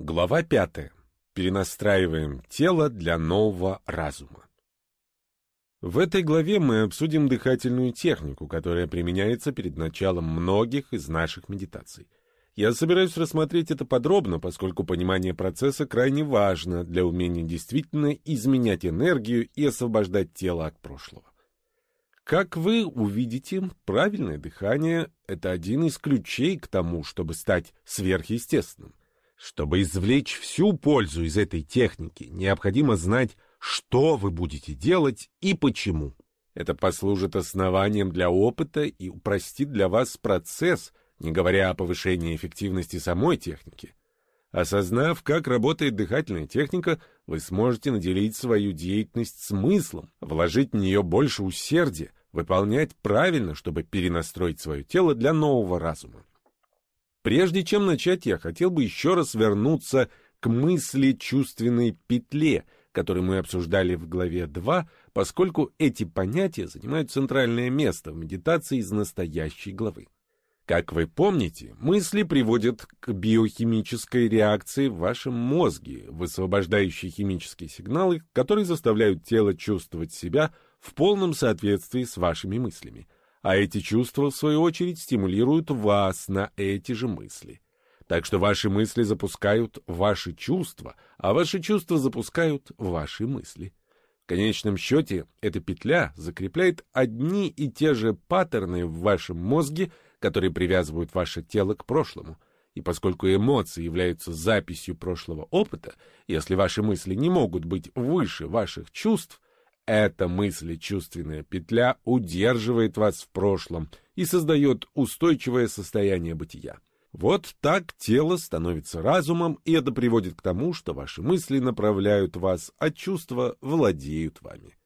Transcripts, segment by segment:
Глава пятая. Перенастраиваем тело для нового разума. В этой главе мы обсудим дыхательную технику, которая применяется перед началом многих из наших медитаций. Я собираюсь рассмотреть это подробно, поскольку понимание процесса крайне важно для умения действительно изменять энергию и освобождать тело от прошлого. Как вы увидите, правильное дыхание – это один из ключей к тому, чтобы стать сверхъестественным. Чтобы извлечь всю пользу из этой техники, необходимо знать, что вы будете делать и почему. Это послужит основанием для опыта и упростит для вас процесс, не говоря о повышении эффективности самой техники. Осознав, как работает дыхательная техника, вы сможете наделить свою деятельность смыслом, вложить в нее больше усердия, выполнять правильно, чтобы перенастроить свое тело для нового разума. Прежде чем начать, я хотел бы еще раз вернуться к мысли чувственной петле, которую мы обсуждали в главе 2, поскольку эти понятия занимают центральное место в медитации из настоящей главы. Как вы помните, мысли приводят к биохимической реакции в вашем мозге, высвобождающей химические сигналы, которые заставляют тело чувствовать себя в полном соответствии с вашими мыслями. А эти чувства, в свою очередь, стимулируют вас на эти же мысли. Так что ваши мысли запускают ваши чувства, а ваши чувства запускают ваши мысли. В конечном счете, эта петля закрепляет одни и те же паттерны в вашем мозге, которые привязывают ваше тело к прошлому. И поскольку эмоции являются записью прошлого опыта, если ваши мысли не могут быть выше ваших чувств, эта мыслечувственная петля удерживает вас в прошлом и создает устойчивое состояние бытия. Вот так тело становится разумом, и это приводит к тому, что ваши мысли направляют вас, а чувства владеют вами.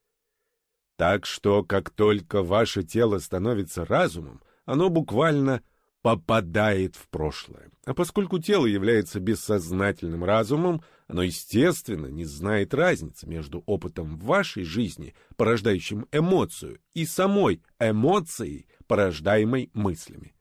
Так что, как только ваше тело становится разумом, оно буквально попадает в прошлое. А поскольку тело является бессознательным разумом, оно, естественно, не знает разницы между опытом в вашей жизни, порождающим эмоцию, и самой эмоцией, порождаемой мыслями.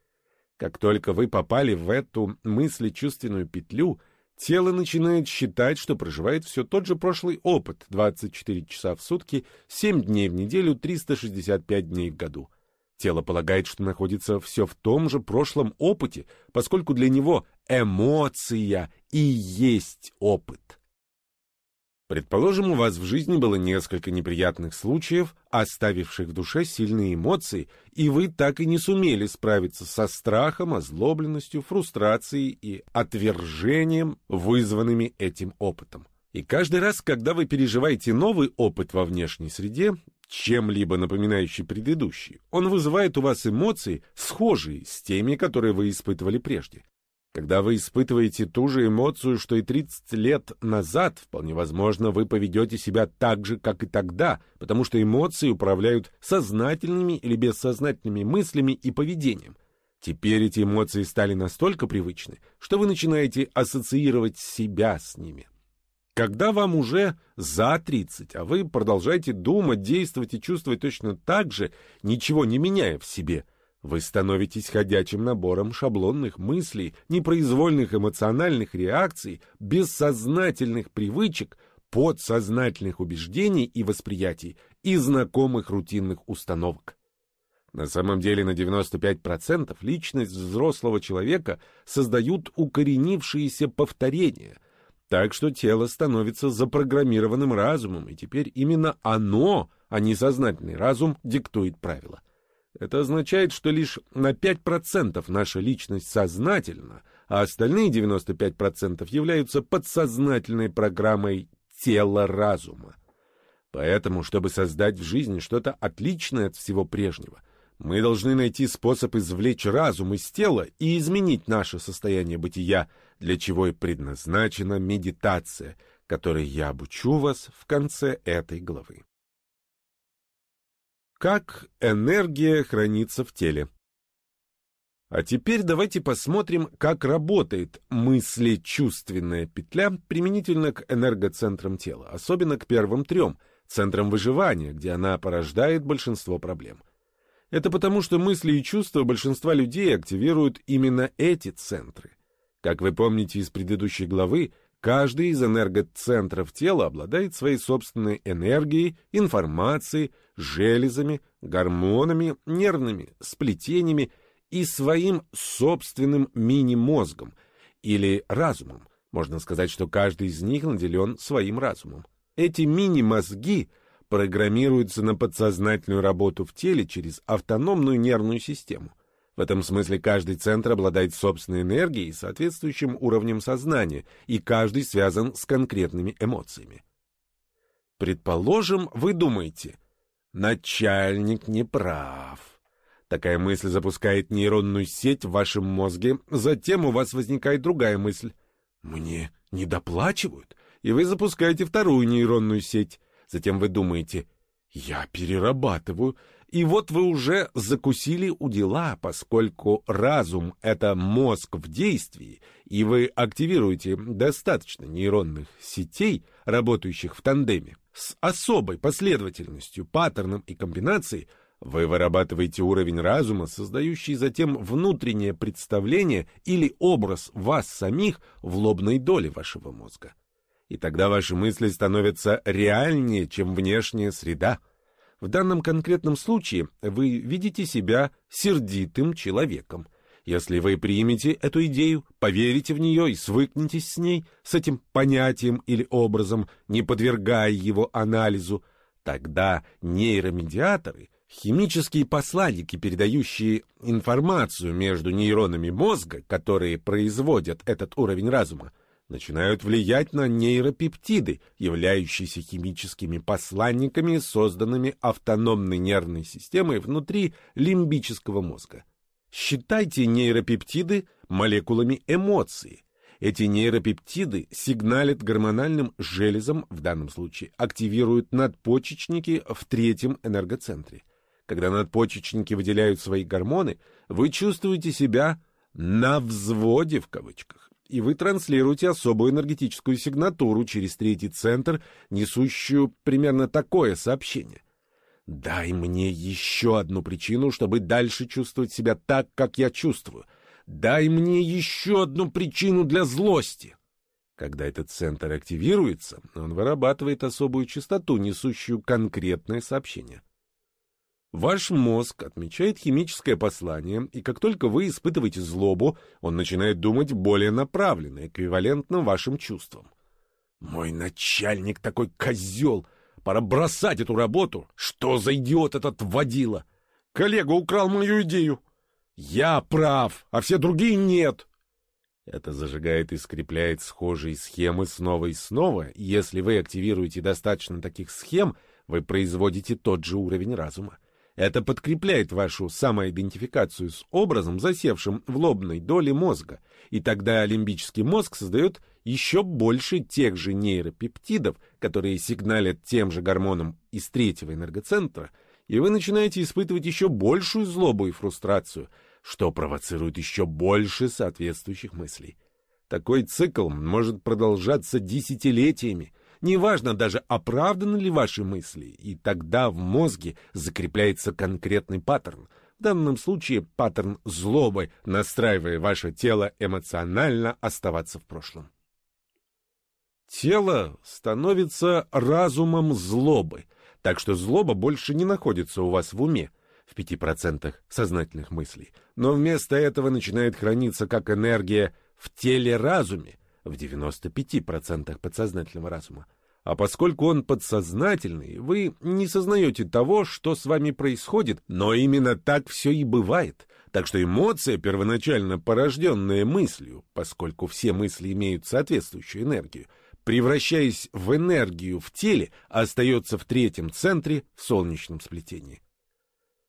Как только вы попали в эту мыслечувственную петлю, тело начинает считать, что проживает все тот же прошлый опыт 24 часа в сутки, 7 дней в неделю, 365 дней в году – Тело полагает, что находится все в том же прошлом опыте, поскольку для него эмоция и есть опыт. Предположим, у вас в жизни было несколько неприятных случаев, оставивших в душе сильные эмоции, и вы так и не сумели справиться со страхом, озлобленностью, фрустрацией и отвержением, вызванными этим опытом. И каждый раз, когда вы переживаете новый опыт во внешней среде, чем-либо напоминающий предыдущий, он вызывает у вас эмоции, схожие с теми, которые вы испытывали прежде. Когда вы испытываете ту же эмоцию, что и 30 лет назад, вполне возможно, вы поведете себя так же, как и тогда, потому что эмоции управляют сознательными или бессознательными мыслями и поведением. Теперь эти эмоции стали настолько привычны, что вы начинаете ассоциировать себя с ними. Когда вам уже за 30, а вы продолжаете думать, действовать и чувствовать точно так же, ничего не меняя в себе, вы становитесь ходячим набором шаблонных мыслей, непроизвольных эмоциональных реакций, бессознательных привычек, подсознательных убеждений и восприятий и знакомых рутинных установок. На самом деле на 95% личность взрослого человека создают укоренившиеся повторения – так что тело становится запрограммированным разумом, и теперь именно оно, а не сознательный разум, диктует правила. Это означает, что лишь на 5% наша личность сознательна, а остальные 95% являются подсознательной программой тела-разума. Поэтому, чтобы создать в жизни что-то отличное от всего прежнего – мы должны найти способ извлечь разум из тела и изменить наше состояние бытия, для чего и предназначена медитация, которой я обучу вас в конце этой главы. Как энергия хранится в теле? А теперь давайте посмотрим, как работает мысли-чувственная петля применительно к энергоцентрам тела, особенно к первым трем, центрам выживания, где она порождает большинство проблем. Это потому, что мысли и чувства большинства людей активируют именно эти центры. Как вы помните из предыдущей главы, каждый из энергоцентров тела обладает своей собственной энергией, информацией, железами, гормонами, нервными сплетениями и своим собственным мини-мозгом или разумом. Можно сказать, что каждый из них наделен своим разумом. Эти мини-мозги программируются на подсознательную работу в теле через автономную нервную систему. В этом смысле каждый центр обладает собственной энергией и соответствующим уровнем сознания, и каждый связан с конкретными эмоциями. Предположим, вы думаете, начальник не прав. Такая мысль запускает нейронную сеть в вашем мозге, затем у вас возникает другая мысль. Мне не доплачивают, и вы запускаете вторую нейронную сеть. Затем вы думаете, я перерабатываю, и вот вы уже закусили у дела, поскольку разум — это мозг в действии, и вы активируете достаточно нейронных сетей, работающих в тандеме, с особой последовательностью, паттерном и комбинацией, вы вырабатываете уровень разума, создающий затем внутреннее представление или образ вас самих в лобной доле вашего мозга. И тогда ваши мысли становятся реальнее, чем внешняя среда — в данном конкретном случае вы видите себя сердитым человеком. Если вы примете эту идею, поверите в нее и свыкнетесь с ней, с этим понятием или образом, не подвергая его анализу, тогда нейромедиаторы, химические посланники, передающие информацию между нейронами мозга, которые производят этот уровень разума, начинают влиять на нейропептиды, являющиеся химическими посланниками, созданными автономной нервной системой внутри лимбического мозга. Считайте нейропептиды молекулами эмоции. Эти нейропептиды сигналят гормональным железам, в данном случае активируют надпочечники в третьем энергоцентре. Когда надпочечники выделяют свои гормоны, вы чувствуете себя «на взводе» в кавычках и вы транслируете особую энергетическую сигнатуру через третий центр, несущую примерно такое сообщение. «Дай мне еще одну причину, чтобы дальше чувствовать себя так, как я чувствую. Дай мне еще одну причину для злости». Когда этот центр активируется, он вырабатывает особую частоту, несущую конкретное сообщение. Ваш мозг отмечает химическое послание, и как только вы испытываете злобу, он начинает думать более направленно, эквивалентно вашим чувствам. «Мой начальник такой козел! Пора бросать эту работу! Что за идиот этот водила? Коллега украл мою идею! Я прав, а все другие нет!» Это зажигает и скрепляет схожие схемы снова и снова, и если вы активируете достаточно таких схем, вы производите тот же уровень разума. Это подкрепляет вашу самоидентификацию с образом, засевшим в лобной доле мозга, и тогда лимбический мозг создает еще больше тех же нейропептидов, которые сигналят тем же гормонам из третьего энергоцентра, и вы начинаете испытывать еще большую злобу и фрустрацию, что провоцирует еще больше соответствующих мыслей. Такой цикл может продолжаться десятилетиями, Неважно даже, оправданы ли ваши мысли, и тогда в мозге закрепляется конкретный паттерн. В данном случае паттерн злобы, настраивая ваше тело эмоционально оставаться в прошлом. Тело становится разумом злобы, так что злоба больше не находится у вас в уме, в 5% сознательных мыслей, но вместо этого начинает храниться как энергия в теле-разуме, в 95% подсознательного разума. А поскольку он подсознательный, вы не сознаете того, что с вами происходит, но именно так все и бывает. Так что эмоция, первоначально порожденная мыслью, поскольку все мысли имеют соответствующую энергию, превращаясь в энергию в теле, остается в третьем центре в солнечном сплетении.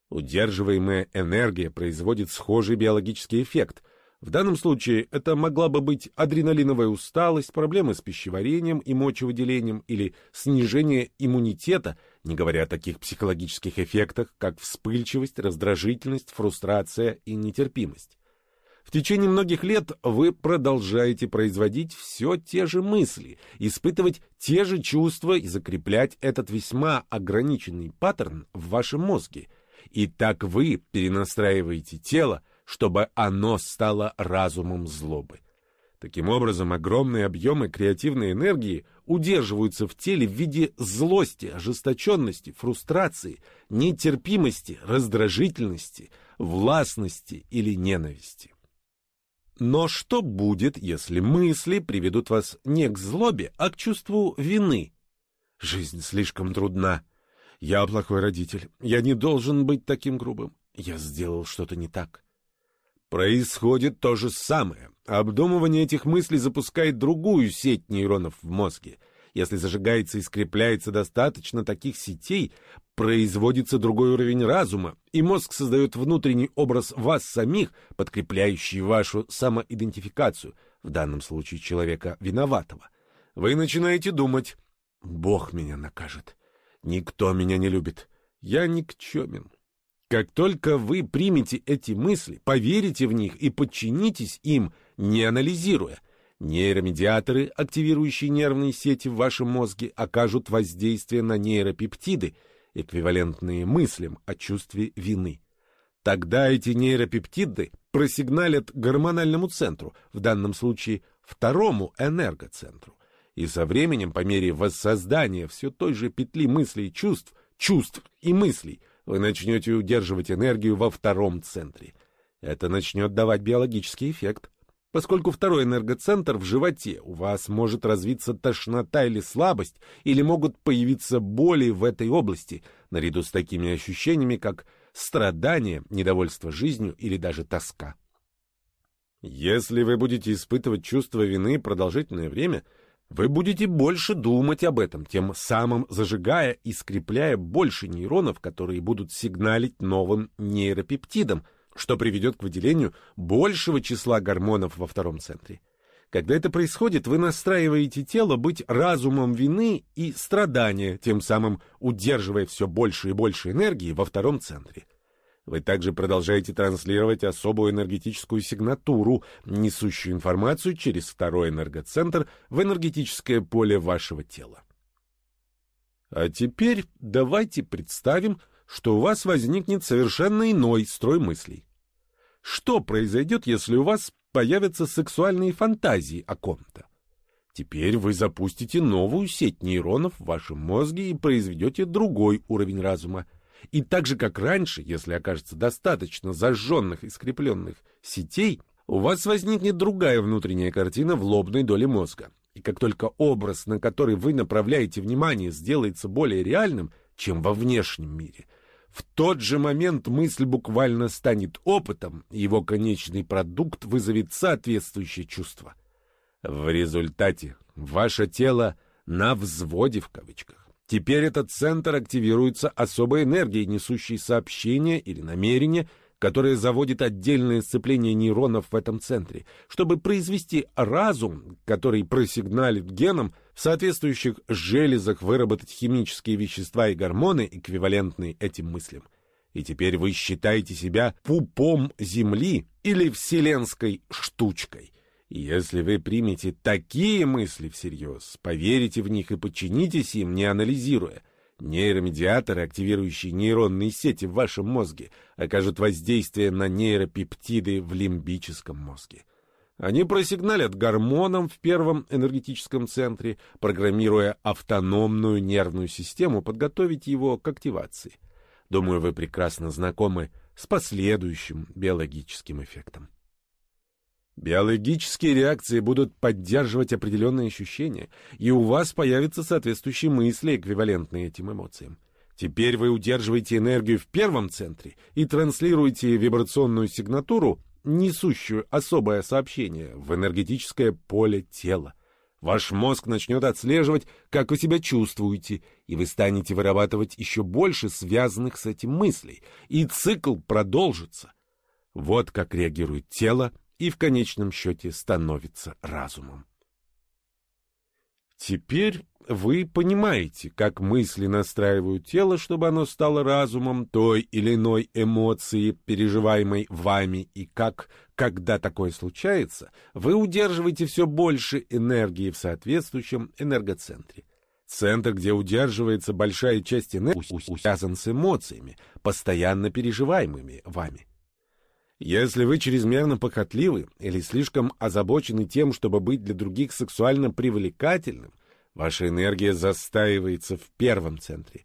Удерживаемая энергия производит схожий биологический эффект, в данном случае это могла бы быть адреналиновая усталость, проблемы с пищеварением и мочевыделением или снижение иммунитета, не говоря о таких психологических эффектах, как вспыльчивость, раздражительность, фрустрация и нетерпимость. В течение многих лет вы продолжаете производить все те же мысли, испытывать те же чувства и закреплять этот весьма ограниченный паттерн в вашем мозге. И так вы перенастраиваете тело, чтобы оно стало разумом злобы. Таким образом, огромные объемы креативной энергии удерживаются в теле в виде злости, ожесточенности, фрустрации, нетерпимости, раздражительности, властности или ненависти. Но что будет, если мысли приведут вас не к злобе, а к чувству вины? Жизнь слишком трудна. Я плохой родитель. Я не должен быть таким грубым. Я сделал что-то не так. Происходит то же самое. Обдумывание этих мыслей запускает другую сеть нейронов в мозге. Если зажигается и скрепляется достаточно таких сетей, производится другой уровень разума, и мозг создает внутренний образ вас самих, подкрепляющий вашу самоидентификацию, в данном случае человека виноватого. Вы начинаете думать «Бог меня накажет», «Никто меня не любит», «Я никчемен». Как только вы примете эти мысли, поверите в них и подчинитесь им, не анализируя, нейромедиаторы, активирующие нервные сети в вашем мозге, окажут воздействие на нейропептиды, эквивалентные мыслям о чувстве вины. Тогда эти нейропептиды просигналят гормональному центру, в данном случае второму энергоцентру. И со временем, по мере воссоздания все той же петли мыслей и чувств, чувств и мыслей – вы начнете удерживать энергию во втором центре. Это начнет давать биологический эффект. Поскольку второй энергоцентр в животе, у вас может развиться тошнота или слабость, или могут появиться боли в этой области, наряду с такими ощущениями, как страдание, недовольство жизнью или даже тоска. Если вы будете испытывать чувство вины продолжительное время – вы будете больше думать об этом, тем самым зажигая и скрепляя больше нейронов, которые будут сигналить новым нейропептидам, что приведет к выделению большего числа гормонов во втором центре. Когда это происходит, вы настраиваете тело быть разумом вины и страдания, тем самым удерживая все больше и больше энергии во втором центре. Вы также продолжаете транслировать особую энергетическую сигнатуру, несущую информацию через второй энергоцентр в энергетическое поле вашего тела. А теперь давайте представим, что у вас возникнет совершенно иной строй мыслей. Что произойдет, если у вас появятся сексуальные фантазии о ком-то? Теперь вы запустите новую сеть нейронов в вашем мозге и произведете другой уровень разума – и так же, как раньше, если окажется достаточно зажженных и скрепленных сетей, у вас возникнет другая внутренняя картина в лобной доле мозга. И как только образ, на который вы направляете внимание, сделается более реальным, чем во внешнем мире, в тот же момент мысль буквально станет опытом, и его конечный продукт вызовет соответствующее чувство. В результате ваше тело на взводе в кавычках. Теперь этот центр активируется особой энергией, несущей сообщение или намерение, которое заводит отдельное сцепление нейронов в этом центре, чтобы произвести разум, который просигналит генам в соответствующих железах выработать химические вещества и гормоны, эквивалентные этим мыслям. И теперь вы считаете себя пупом Земли или вселенской штучкой – если вы примете такие мысли всерьез, поверите в них и подчинитесь им, не анализируя, нейромедиаторы, активирующие нейронные сети в вашем мозге, окажут воздействие на нейропептиды в лимбическом мозге. Они просигналят гормонам в первом энергетическом центре, программируя автономную нервную систему подготовить его к активации. Думаю, вы прекрасно знакомы с последующим биологическим эффектом. Биологические реакции будут поддерживать определенные ощущения, и у вас появятся соответствующие мысли, эквивалентные этим эмоциям. Теперь вы удерживаете энергию в первом центре и транслируете вибрационную сигнатуру, несущую особое сообщение, в энергетическое поле тела. Ваш мозг начнет отслеживать, как вы себя чувствуете, и вы станете вырабатывать еще больше связанных с этим мыслей, и цикл продолжится. Вот как реагирует тело и в конечном счете становится разумом. Теперь вы понимаете, как мысли настраивают тело, чтобы оно стало разумом той или иной эмоции, переживаемой вами, и как, когда такое случается, вы удерживаете все больше энергии в соответствующем энергоцентре. Центр, где удерживается большая часть энергии, связан с эмоциями, постоянно переживаемыми вами. Если вы чрезмерно похотливы или слишком озабочены тем, чтобы быть для других сексуально привлекательным, ваша энергия застаивается в первом центре.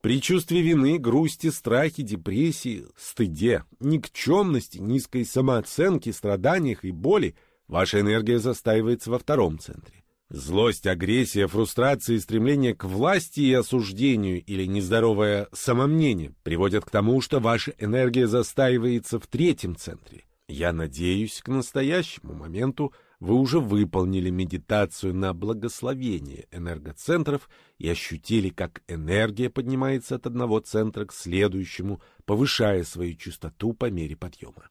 При чувстве вины, грусти, страхе, депрессии, стыде, никчемности, низкой самооценке, страданиях и боли ваша энергия застаивается во втором центре. Злость, агрессия, фрустрация и стремление к власти и осуждению или нездоровое самомнение приводят к тому, что ваша энергия застаивается в третьем центре. Я надеюсь, к настоящему моменту вы уже выполнили медитацию на благословение энергоцентров и ощутили, как энергия поднимается от одного центра к следующему, повышая свою частоту по мере подъема.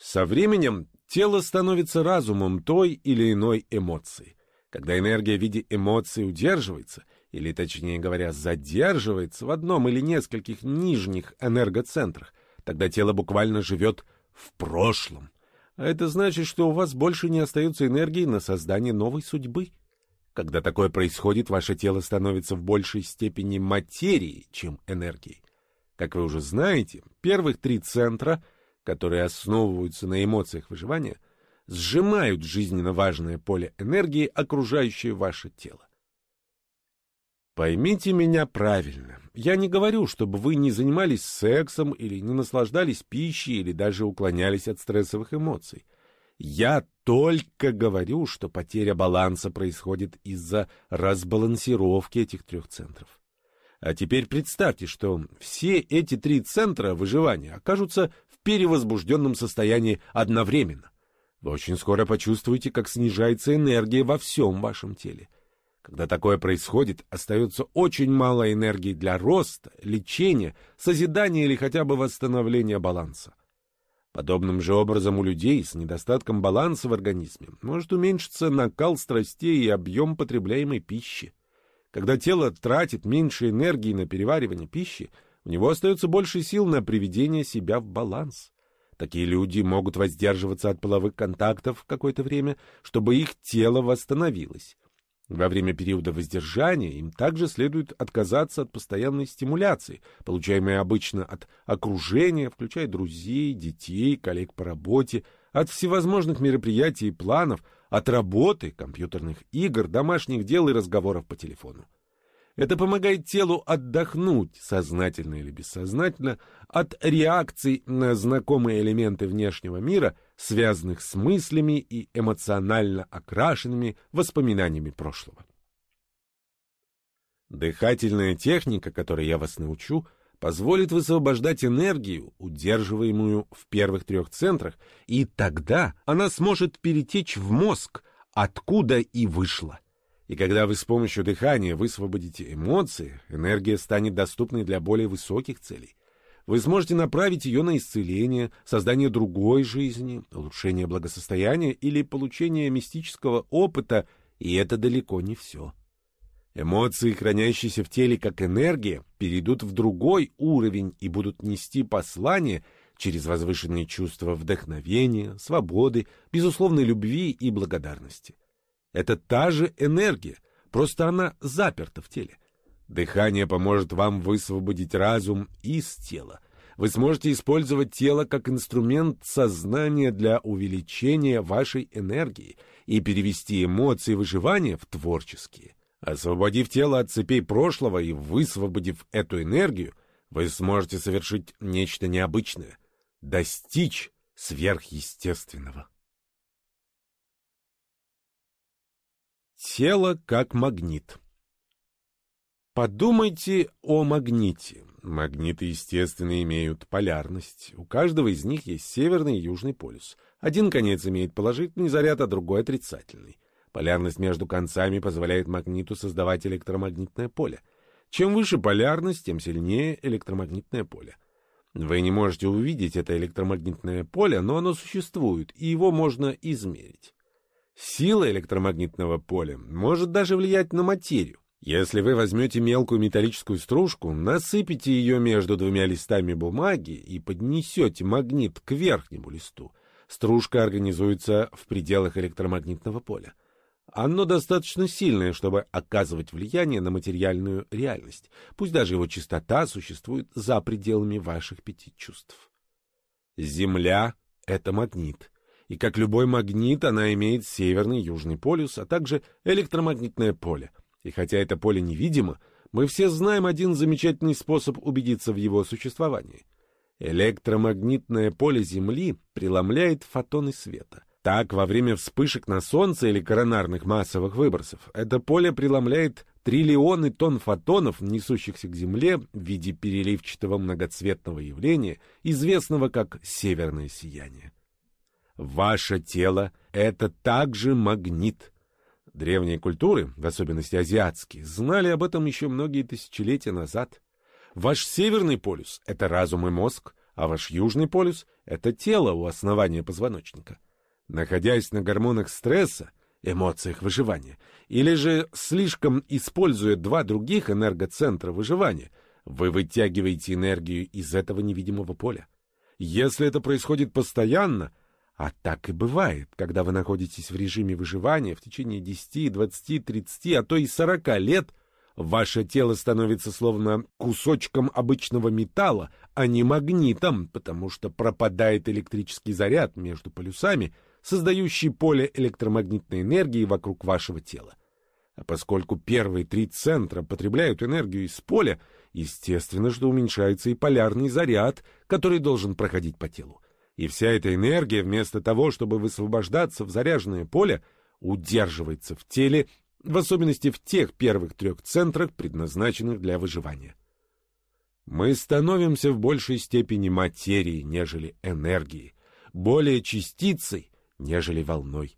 Со временем тело становится разумом той или иной эмоции. Когда энергия в виде эмоций удерживается, или точнее говоря, задерживается в одном или нескольких нижних энергоцентрах, тогда тело буквально живет в прошлом. А это значит, что у вас больше не остается энергии на создание новой судьбы. Когда такое происходит, ваше тело становится в большей степени материей, чем энергией. Как вы уже знаете, первых три центра — которые основываются на эмоциях выживания, сжимают жизненно важное поле энергии, окружающее ваше тело. Поймите меня правильно. Я не говорю, чтобы вы не занимались сексом или не наслаждались пищей или даже уклонялись от стрессовых эмоций. Я только говорю, что потеря баланса происходит из-за разбалансировки этих трех центров. А теперь представьте, что все эти три центра выживания окажутся перевозбужденном состоянии одновременно. Вы очень скоро почувствуете, как снижается энергия во всем вашем теле. Когда такое происходит, остается очень мало энергии для роста, лечения, созидания или хотя бы восстановления баланса. Подобным же образом у людей с недостатком баланса в организме может уменьшиться накал страстей и объем потребляемой пищи. Когда тело тратит меньше энергии на переваривание пищи, у него остается больше сил на приведение себя в баланс. Такие люди могут воздерживаться от половых контактов какое-то время, чтобы их тело восстановилось. Во время периода воздержания им также следует отказаться от постоянной стимуляции, получаемой обычно от окружения, включая друзей, детей, коллег по работе, от всевозможных мероприятий и планов, от работы, компьютерных игр, домашних дел и разговоров по телефону. Это помогает телу отдохнуть, сознательно или бессознательно, от реакций на знакомые элементы внешнего мира, связанных с мыслями и эмоционально окрашенными воспоминаниями прошлого. Дыхательная техника, которой я вас научу, позволит высвобождать энергию, удерживаемую в первых трех центрах, и тогда она сможет перетечь в мозг, откуда и вышла. И когда вы с помощью дыхания высвободите эмоции, энергия станет доступной для более высоких целей. Вы сможете направить ее на исцеление, создание другой жизни, улучшение благосостояния или получение мистического опыта, и это далеко не все. Эмоции, хранящиеся в теле как энергия, перейдут в другой уровень и будут нести послание через возвышенные чувства вдохновения, свободы, безусловной любви и благодарности. Это та же энергия, просто она заперта в теле. Дыхание поможет вам высвободить разум из тела. Вы сможете использовать тело как инструмент сознания для увеличения вашей энергии и перевести эмоции выживания в творческие. Освободив тело от цепей прошлого и высвободив эту энергию, вы сможете совершить нечто необычное, достичь сверхъестественного. Тело как магнит. Подумайте о магните. Магниты, естественно, имеют полярность. У каждого из них есть северный и южный полюс. Один конец имеет положительный заряд, а другой отрицательный. Полярность между концами позволяет магниту создавать электромагнитное поле. Чем выше полярность, тем сильнее электромагнитное поле. Вы не можете увидеть это электромагнитное поле, но оно существует, и его можно измерить. Сила электромагнитного поля может даже влиять на материю. Если вы возьмете мелкую металлическую стружку, насыпите ее между двумя листами бумаги и поднесете магнит к верхнему листу, стружка организуется в пределах электромагнитного поля. Оно достаточно сильное, чтобы оказывать влияние на материальную реальность, пусть даже его частота существует за пределами ваших пяти чувств. Земля — это магнит. И как любой магнит, она имеет северный и южный полюс, а также электромагнитное поле. И хотя это поле невидимо, мы все знаем один замечательный способ убедиться в его существовании. Электромагнитное поле Земли преломляет фотоны света. Так, во время вспышек на Солнце или коронарных массовых выбросов, это поле преломляет триллионы тонн фотонов, несущихся к Земле в виде переливчатого многоцветного явления, известного как северное сияние. Ваше тело — это также магнит. Древние культуры, в особенности азиатские, знали об этом еще многие тысячелетия назад. Ваш северный полюс — это разум и мозг, а ваш южный полюс — это тело у основания позвоночника. Находясь на гормонах стресса, эмоциях выживания, или же слишком используя два других энергоцентра выживания, вы вытягиваете энергию из этого невидимого поля. Если это происходит постоянно, а так и бывает, когда вы находитесь в режиме выживания в течение 10, 20, 30, а то и 40 лет, ваше тело становится словно кусочком обычного металла, а не магнитом, потому что пропадает электрический заряд между полюсами — создающий поле электромагнитной энергии вокруг вашего тела. А поскольку первые три центра потребляют энергию из поля, естественно, что уменьшается и полярный заряд, который должен проходить по телу. И вся эта энергия, вместо того, чтобы высвобождаться в заряженное поле, удерживается в теле, в особенности в тех первых трех центрах, предназначенных для выживания. Мы становимся в большей степени материей, нежели энергией, более частицей, нежели волной.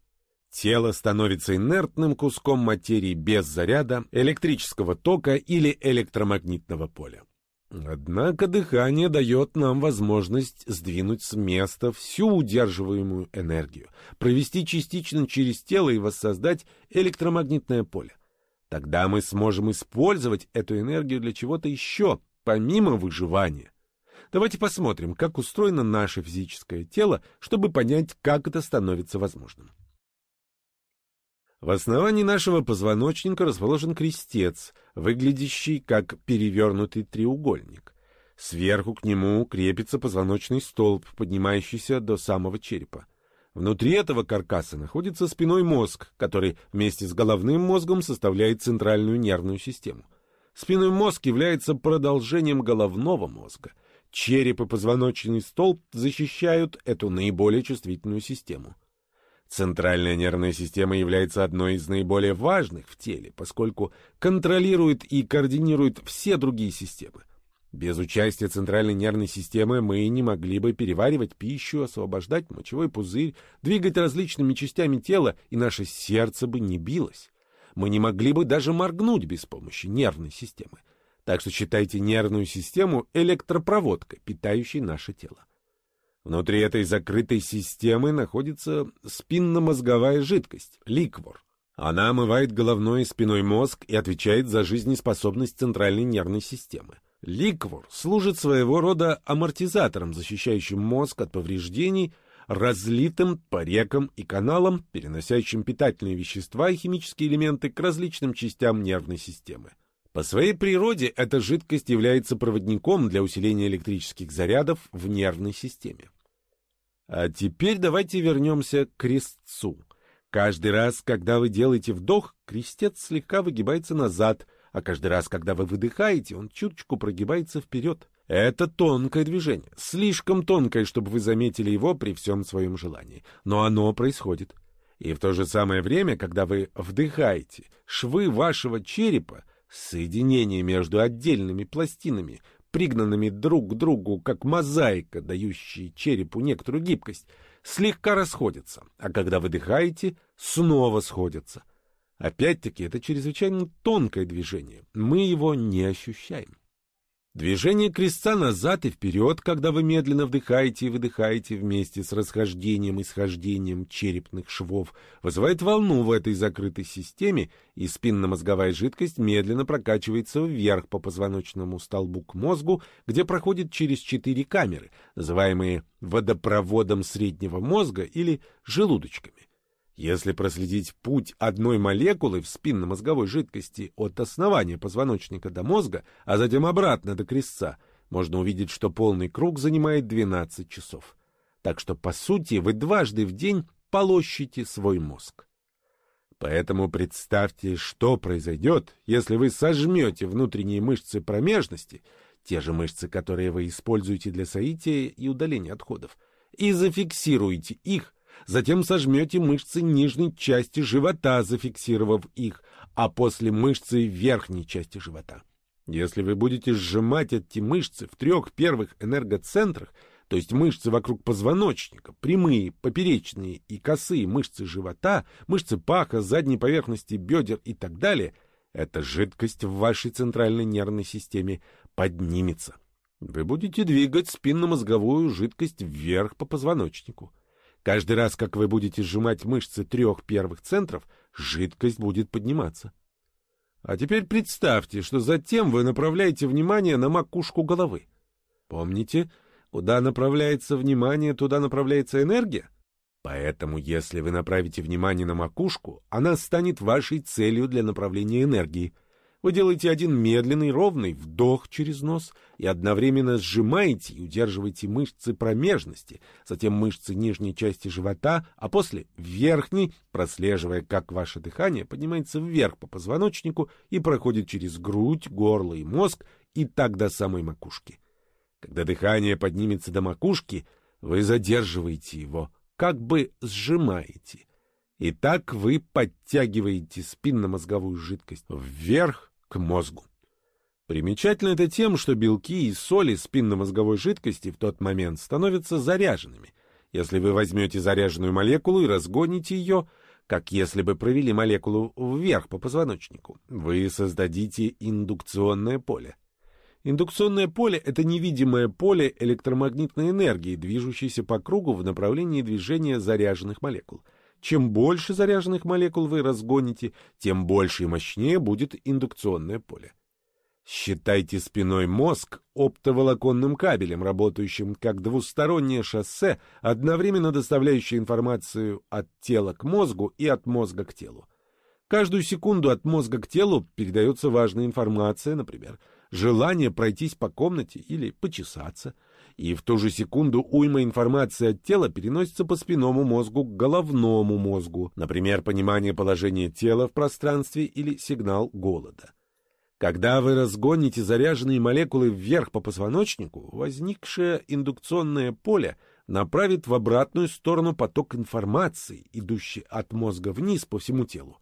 Тело становится инертным куском материи без заряда, электрического тока или электромагнитного поля. Однако дыхание дает нам возможность сдвинуть с места всю удерживаемую энергию, провести частично через тело и воссоздать электромагнитное поле. Тогда мы сможем использовать эту энергию для чего-то еще, помимо выживания. Давайте посмотрим, как устроено наше физическое тело, чтобы понять, как это становится возможным. В основании нашего позвоночника расположен крестец, выглядящий как перевернутый треугольник. Сверху к нему крепится позвоночный столб, поднимающийся до самого черепа. Внутри этого каркаса находится спиной мозг, который вместе с головным мозгом составляет центральную нервную систему. Спинной мозг является продолжением головного мозга. Череп и позвоночный столб защищают эту наиболее чувствительную систему. Центральная нервная система является одной из наиболее важных в теле, поскольку контролирует и координирует все другие системы. Без участия центральной нервной системы мы не могли бы переваривать пищу, освобождать мочевой пузырь, двигать различными частями тела, и наше сердце бы не билось. Мы не могли бы даже моргнуть без помощи нервной системы. Так что считайте нервную систему электропроводкой, питающей наше тело. Внутри этой закрытой системы находится спинномозговая жидкость, ликвор. Она омывает головной и спиной мозг и отвечает за жизнеспособность центральной нервной системы. Ликвор служит своего рода амортизатором, защищающим мозг от повреждений, разлитым по рекам и каналам, переносящим питательные вещества и химические элементы к различным частям нервной системы. По своей природе эта жидкость является проводником для усиления электрических зарядов в нервной системе. А теперь давайте вернемся к крестцу. Каждый раз, когда вы делаете вдох, крестец слегка выгибается назад, а каждый раз, когда вы выдыхаете, он чуточку прогибается вперед. Это тонкое движение, слишком тонкое, чтобы вы заметили его при всем своем желании. Но оно происходит. И в то же самое время, когда вы вдыхаете, швы вашего черепа Соединение между отдельными пластинами, пригнанными друг к другу, как мозаика, дающая черепу некоторую гибкость, слегка расходятся, а когда выдыхаете, снова сходятся. Опять-таки, это чрезвычайно тонкое движение, мы его не ощущаем. Движение крестца назад и вперед, когда вы медленно вдыхаете и выдыхаете вместе с расхождением и схождением черепных швов, вызывает волну в этой закрытой системе, и спинномозговая жидкость медленно прокачивается вверх по позвоночному столбу к мозгу, где проходит через четыре камеры, называемые водопроводом среднего мозга или желудочками. Если проследить путь одной молекулы в спинномозговой жидкости от основания позвоночника до мозга, а затем обратно до крестца, можно увидеть, что полный круг занимает 12 часов. Так что, по сути, вы дважды в день полощите свой мозг. Поэтому представьте, что произойдет, если вы сожмете внутренние мышцы промежности, те же мышцы, которые вы используете для соития и удаления отходов, и зафиксируете их, затем сожмете мышцы нижней части живота, зафиксировав их, а после мышцы верхней части живота. Если вы будете сжимать эти мышцы в трех первых энергоцентрах, то есть мышцы вокруг позвоночника, прямые, поперечные и косые мышцы живота, мышцы паха, задней поверхности бедер и так далее, эта жидкость в вашей центральной нервной системе поднимется. Вы будете двигать спинномозговую жидкость вверх по позвоночнику. Каждый раз, как вы будете сжимать мышцы трех первых центров, жидкость будет подниматься. А теперь представьте, что затем вы направляете внимание на макушку головы. Помните, Куда направляется внимание, туда направляется энергия. Поэтому, если вы направите внимание на макушку, она станет вашей целью для направления энергии. Вы делаете один медленный, ровный вдох через нос и одновременно сжимаете и удерживаете мышцы промежности, затем мышцы нижней части живота, а после верхней, прослеживая, как ваше дыхание поднимается вверх по позвоночнику и проходит через грудь, горло и мозг и так до самой макушки. Когда дыхание поднимется до макушки, вы задерживаете его, как бы сжимаете. И так вы подтягиваете спинномозговую жидкость вверх к мозгу. Примечательно это тем, что белки и соли спинномозговой жидкости в тот момент становятся заряженными. Если вы возьмете заряженную молекулу и разгоните ее, как если бы провели молекулу вверх по позвоночнику, вы создадите индукционное поле. Индукционное поле — это невидимое поле электромагнитной энергии, движущейся по кругу в направлении движения заряженных молекул. Чем больше заряженных молекул вы разгоните, тем больше и мощнее будет индукционное поле. Считайте спиной мозг оптоволоконным кабелем, работающим как двустороннее шоссе, одновременно доставляющее информацию от тела к мозгу и от мозга к телу. Каждую секунду от мозга к телу передается важная информация, например, желание пройтись по комнате или почесаться, и в ту же секунду уйма информации от тела переносится по спинному мозгу к головному мозгу, например, понимание положения тела в пространстве или сигнал голода. Когда вы разгоните заряженные молекулы вверх по позвоночнику, возникшее индукционное поле направит в обратную сторону поток информации, идущий от мозга вниз по всему телу.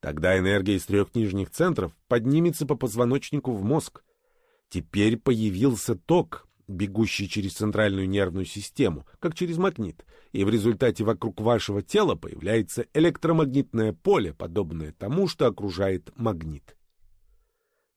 Тогда энергия из трех нижних центров поднимется по позвоночнику в мозг. Теперь появился ток, бегущий через центральную нервную систему, как через магнит, и в результате вокруг вашего тела появляется электромагнитное поле, подобное тому, что окружает магнит.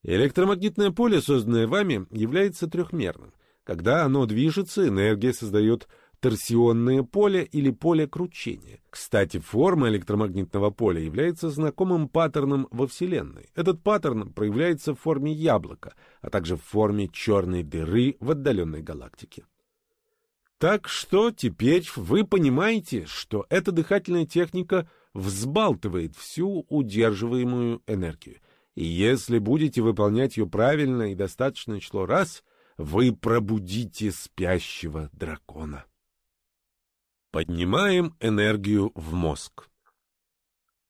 Электромагнитное поле, созданное вами, является трехмерным. Когда оно движется, энергия создает торсионное поле или поле кручения. Кстати, форма электромагнитного поля является знакомым паттерном во Вселенной. Этот паттерн проявляется в форме яблока, а также в форме черной дыры в отдаленной галактике. Так что теперь вы понимаете, что эта дыхательная техника взбалтывает всю удерживаемую энергию. И если будете выполнять ее правильно и достаточное число раз, вы пробудите спящего дракона. Поднимаем энергию в мозг.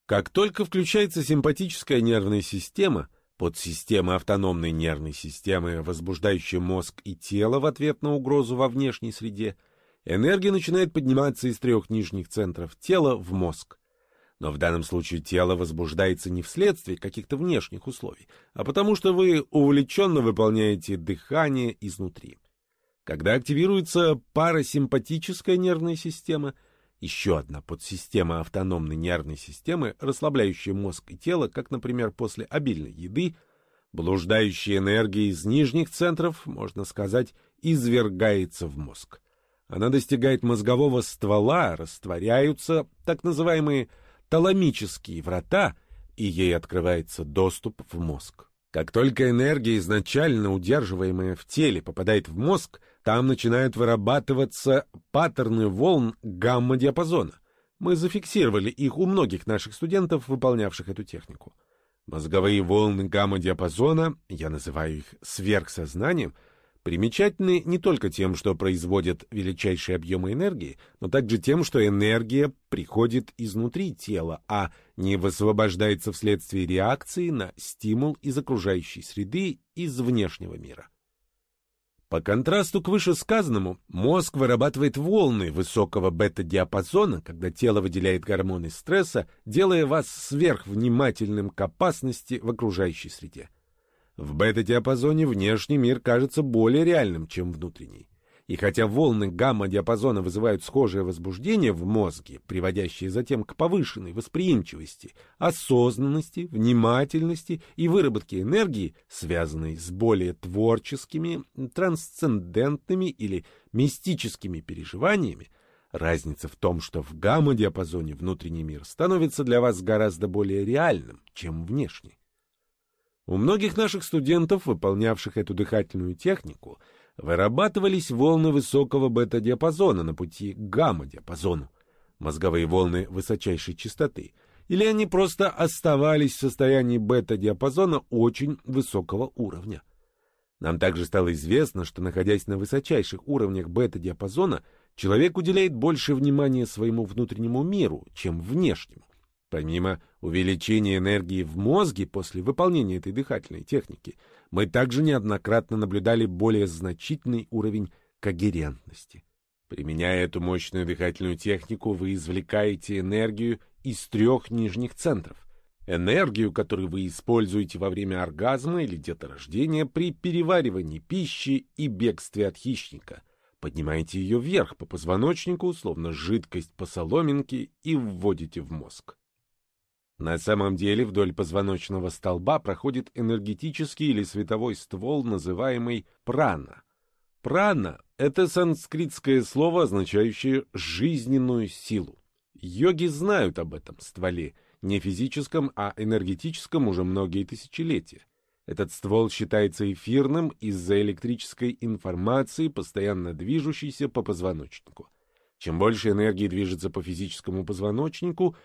Как только включается симпатическая нервная система, подсистема автономной нервной системы, возбуждающая мозг и тело в ответ на угрозу во внешней среде, энергия начинает подниматься из трех нижних центров тела в мозг. Но в данном случае тело возбуждается не вследствие каких-то внешних условий, а потому что вы увлеченно выполняете дыхание изнутри. Когда активируется парасимпатическая нервная система, еще одна подсистема автономной нервной системы, расслабляющая мозг и тело, как, например, после обильной еды, блуждающая энергия из нижних центров, можно сказать, извергается в мозг. Она достигает мозгового ствола, растворяются так называемые таламические врата, и ей открывается доступ в мозг. Как только энергия, изначально удерживаемая в теле, попадает в мозг, там начинают вырабатываться паттерны волн гамма-диапазона. Мы зафиксировали их у многих наших студентов, выполнявших эту технику. Мозговые волны гамма-диапазона, я называю их сверхсознанием, примечательны не только тем, что производят величайшие объемы энергии, но также тем, что энергия приходит изнутри тела, а не высвобождается вследствие реакции на стимул из окружающей среды из внешнего мира. По контрасту к вышесказанному, мозг вырабатывает волны высокого бета-диапазона, когда тело выделяет гормоны стресса, делая вас сверхвнимательным к опасности в окружающей среде. В бета-диапазоне внешний мир кажется более реальным, чем внутренний. И хотя волны гамма-диапазона вызывают схожее возбуждение в мозге, приводящее затем к повышенной восприимчивости, осознанности, внимательности и выработке энергии, связанной с более творческими, трансцендентными или мистическими переживаниями, разница в том, что в гамма-диапазоне внутренний мир становится для вас гораздо более реальным, чем внешний. У многих наших студентов, выполнявших эту дыхательную технику, вырабатывались волны высокого бета-диапазона на пути к гамма-диапазону, мозговые волны высочайшей частоты, или они просто оставались в состоянии бета-диапазона очень высокого уровня. Нам также стало известно, что, находясь на высочайших уровнях бета-диапазона, человек уделяет больше внимания своему внутреннему миру, чем внешнему. Помимо увеличения энергии в мозге после выполнения этой дыхательной техники, мы также неоднократно наблюдали более значительный уровень когерентности. Применяя эту мощную дыхательную технику, вы извлекаете энергию из трех нижних центров. Энергию, которую вы используете во время оргазма или деторождения при переваривании пищи и бегстве от хищника. Поднимаете ее вверх по позвоночнику, словно жидкость по соломинке, и вводите в мозг. На самом деле вдоль позвоночного столба проходит энергетический или световой ствол, называемый прана. Прана — это санскритское слово, означающее «жизненную силу». Йоги знают об этом стволе, не физическом, а энергетическом уже многие тысячелетия. Этот ствол считается эфирным из-за электрической информации, постоянно движущейся по позвоночнику. Чем больше энергии движется по физическому позвоночнику,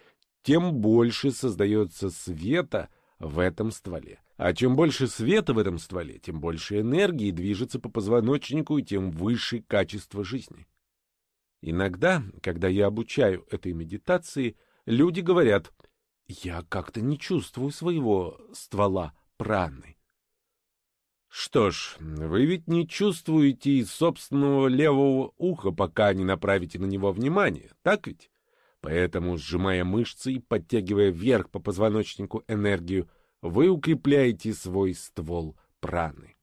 тем больше создается света в этом стволе. А чем больше света в этом стволе, тем больше энергии движется по позвоночнику и тем выше качество жизни. Иногда, когда я обучаю этой медитации, люди говорят, я как-то не чувствую своего ствола праны. Что ж, вы ведь не чувствуете из собственного левого уха, пока не направите на него внимание, так ведь? Поэтому, сжимая мышцы и подтягивая вверх по позвоночнику энергию, вы укрепляете свой ствол праны.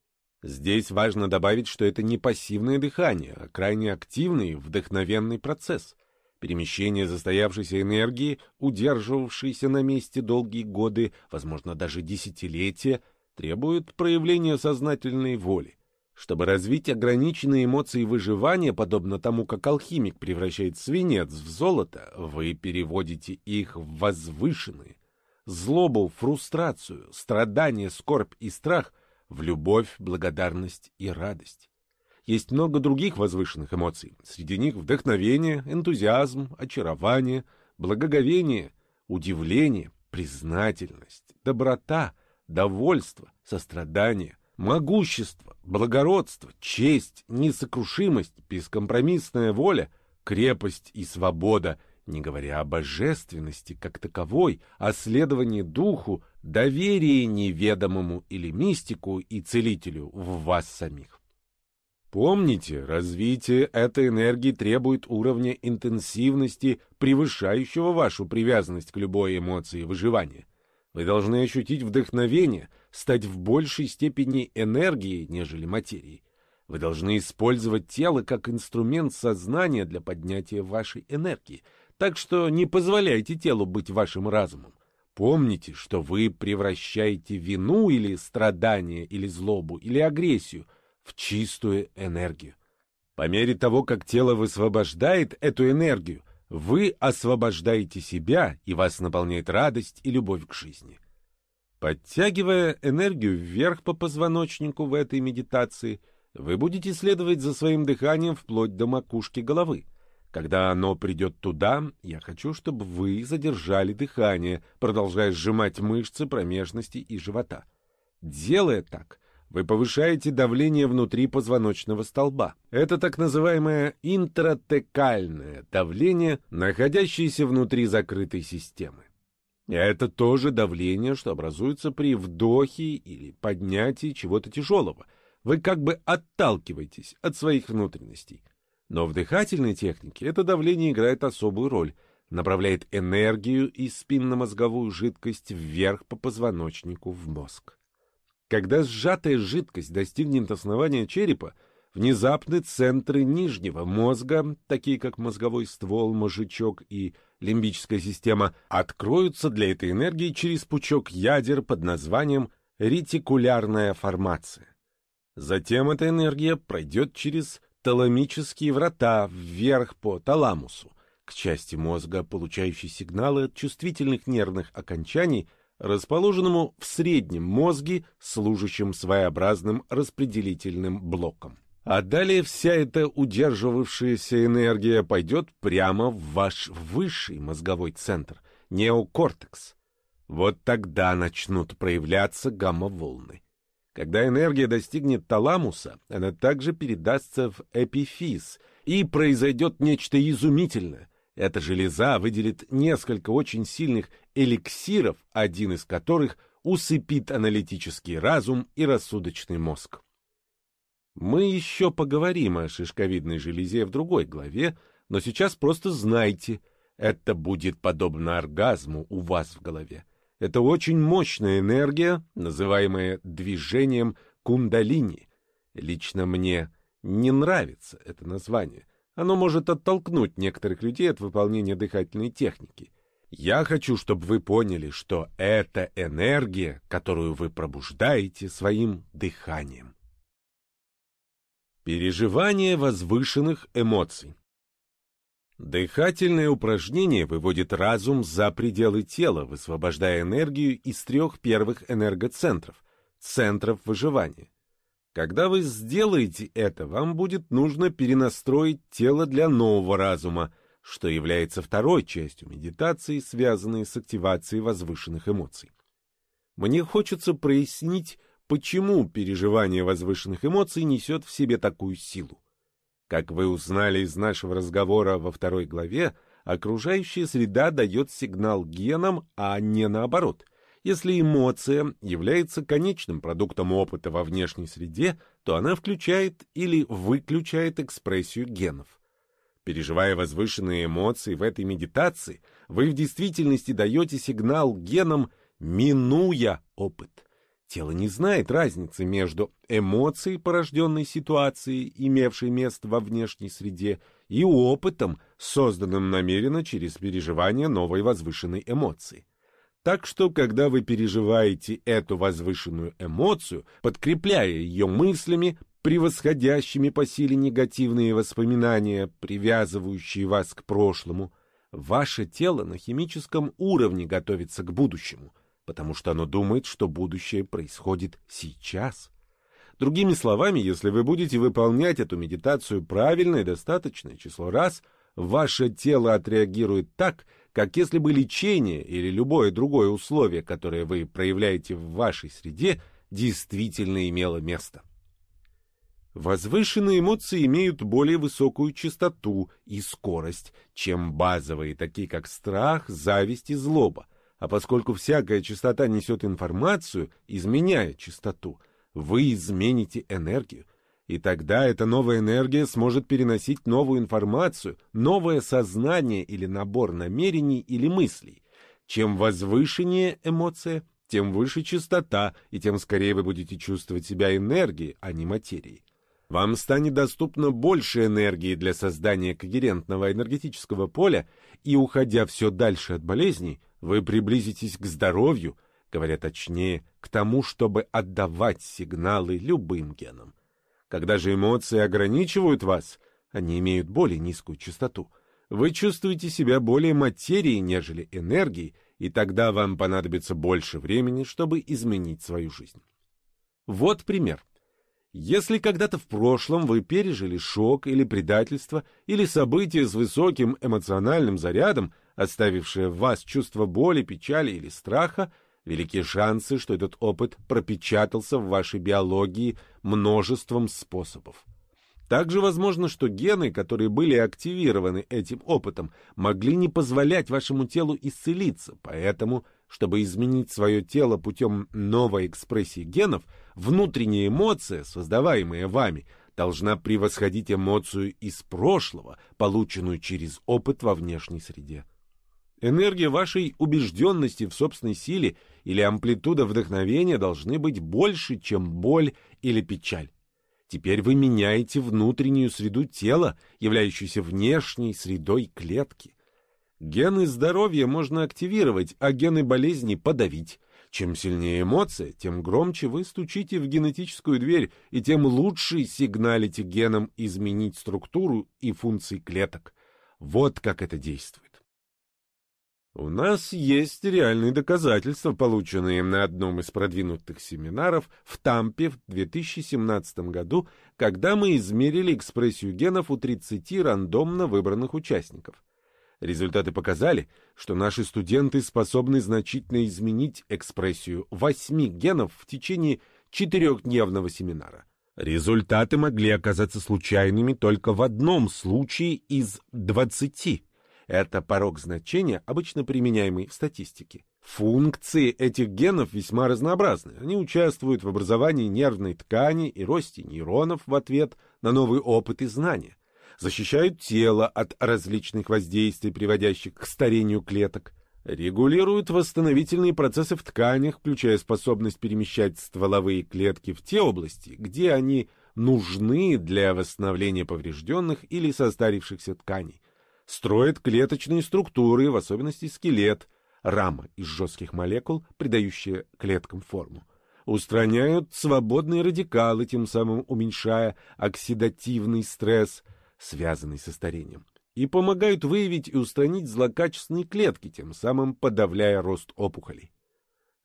Здесь важно добавить, что это не пассивное дыхание, а крайне активный, вдохновенный процесс. Перемещение застоявшейся энергии, удерживавшейся на месте долгие годы, возможно, даже десятилетия, требует проявления сознательной воли. Чтобы развить ограниченные эмоции выживания, подобно тому, как алхимик превращает свинец в золото, вы переводите их в возвышенные. Злобу, фрустрацию, страдание, скорбь и страх в любовь, благодарность и радость. Есть много других возвышенных эмоций. Среди них вдохновение, энтузиазм, очарование, благоговение, удивление, признательность, доброта, довольство, сострадание – могущество, благородство, честь, несокрушимость, бескомпромиссная воля, крепость и свобода, не говоря о божественности как таковой, о следовании духу, доверии неведомому или мистику и целителю в вас самих. Помните, развитие этой энергии требует уровня интенсивности, превышающего вашу привязанность к любой эмоции выживания. Вы должны ощутить вдохновение, стать в большей степени энергией, нежели материей. Вы должны использовать тело как инструмент сознания для поднятия вашей энергии, так что не позволяйте телу быть вашим разумом. Помните, что вы превращаете вину или страдание, или злобу, или агрессию в чистую энергию. По мере того, как тело высвобождает эту энергию, вы освобождаете себя, и вас наполняет радость и любовь к жизни. Подтягивая энергию вверх по позвоночнику в этой медитации, вы будете следовать за своим дыханием вплоть до макушки головы. Когда оно придет туда, я хочу, чтобы вы задержали дыхание, продолжая сжимать мышцы промежности и живота. Делая так, вы повышаете давление внутри позвоночного столба. Это так называемое интратекальное давление, находящееся внутри закрытой системы. Это тоже давление, что образуется при вдохе или поднятии чего-то тяжелого. Вы как бы отталкиваетесь от своих внутренностей. Но в дыхательной технике это давление играет особую роль, направляет энергию из спинномозговую жидкость вверх по позвоночнику в мозг. Когда сжатая жидкость достигнет основания черепа, внезапно центры нижнего мозга, такие как мозговой ствол, мозжечок и лимбическая система, откроются для этой энергии через пучок ядер под названием ретикулярная формация. Затем эта энергия пройдет через таламические врата вверх по таламусу, к части мозга, получающей сигналы от чувствительных нервных окончаний, расположенному в среднем мозге, служащем своеобразным распределительным блоком. А далее вся эта удерживавшаяся энергия пойдет прямо в ваш высший мозговой центр, неокортекс. Вот тогда начнут проявляться гамма-волны. Когда энергия достигнет таламуса, она также передастся в эпифиз, и произойдет нечто изумительное. Эта железа выделит несколько очень сильных эликсиров, один из которых усыпит аналитический разум и рассудочный мозг. Мы еще поговорим о шишковидной железе в другой главе, но сейчас просто знайте, это будет подобно оргазму у вас в голове. Это очень мощная энергия, называемая движением кундалини. Лично мне не нравится это название — оно может оттолкнуть некоторых людей от выполнения дыхательной техники. Я хочу, чтобы вы поняли, что это энергия, которую вы пробуждаете своим дыханием. Переживание возвышенных эмоций. Дыхательное упражнение выводит разум за пределы тела, высвобождая энергию из трех первых энергоцентров – центров выживания. Когда вы сделаете это, вам будет нужно перенастроить тело для нового разума, что является второй частью медитации, связанной с активацией возвышенных эмоций. Мне хочется прояснить, почему переживание возвышенных эмоций несет в себе такую силу. Как вы узнали из нашего разговора во второй главе, окружающая среда дает сигнал генам, а не наоборот — если эмоция является конечным продуктом опыта во внешней среде, то она включает или выключает экспрессию генов. Переживая возвышенные эмоции в этой медитации, вы в действительности даете сигнал генам, минуя опыт. Тело не знает разницы между эмоцией, порожденной ситуацией, имевшей место во внешней среде, и опытом, созданным намеренно через переживание новой возвышенной эмоции. Так что, когда вы переживаете эту возвышенную эмоцию, подкрепляя ее мыслями, превосходящими по силе негативные воспоминания, привязывающие вас к прошлому, ваше тело на химическом уровне готовится к будущему, потому что оно думает, что будущее происходит сейчас. Другими словами, если вы будете выполнять эту медитацию правильно и достаточное число раз, ваше тело отреагирует так, как если бы лечение или любое другое условие, которое вы проявляете в вашей среде, действительно имело место. Возвышенные эмоции имеют более высокую частоту и скорость, чем базовые, такие как страх, зависть и злоба. А поскольку всякая частота несет информацию, изменяя частоту, вы измените энергию, и тогда эта новая энергия сможет переносить новую информацию, новое сознание или набор намерений или мыслей. Чем возвышеннее эмоция, тем выше частота, и тем скорее вы будете чувствовать себя энергией, а не материей. Вам станет доступно больше энергии для создания когерентного энергетического поля, и, уходя все дальше от болезней, вы приблизитесь к здоровью, говоря точнее, к тому, чтобы отдавать сигналы любым генам. Когда же эмоции ограничивают вас, они имеют более низкую частоту. Вы чувствуете себя более материей, нежели энергией, и тогда вам понадобится больше времени, чтобы изменить свою жизнь. Вот пример. Если когда-то в прошлом вы пережили шок или предательство, или событие с высоким эмоциональным зарядом, оставившее в вас чувство боли, печали или страха, Велики шансы, что этот опыт пропечатался в вашей биологии множеством способов. Также возможно, что гены, которые были активированы этим опытом, могли не позволять вашему телу исцелиться, поэтому, чтобы изменить свое тело путем новой экспрессии генов, внутренняя эмоция, создаваемая вами, должна превосходить эмоцию из прошлого, полученную через опыт во внешней среде. Энергия вашей убежденности в собственной силе или амплитуда вдохновения должны быть больше, чем боль или печаль. Теперь вы меняете внутреннюю среду тела, являющуюся внешней средой клетки. Гены здоровья можно активировать, а гены болезни подавить. Чем сильнее эмоция, тем громче вы стучите в генетическую дверь, и тем лучше сигналите генам изменить структуру и функции клеток. Вот как это действует. У нас есть реальные доказательства, полученные на одном из продвинутых семинаров в Тампе в 2017 году, когда мы измерили экспрессию генов у 30 рандомно выбранных участников. Результаты показали, что наши студенты способны значительно изменить экспрессию 8 генов в течение четырехдневного семинара. Результаты могли оказаться случайными только в одном случае из 20. Это порог значения, обычно применяемый в статистике. Функции этих генов весьма разнообразны. Они участвуют в образовании нервной ткани и росте нейронов в ответ на новый опыт и знания. Защищают тело от различных воздействий, приводящих к старению клеток. Регулируют восстановительные процессы в тканях, включая способность перемещать стволовые клетки в те области, где они нужны для восстановления поврежденных или состарившихся тканей строят клеточные структуры, в особенности скелет, рама из жестких молекул, придающая клеткам форму. Устраняют свободные радикалы, тем самым уменьшая оксидативный стресс, связанный со старением. И помогают выявить и устранить злокачественные клетки, тем самым подавляя рост опухолей.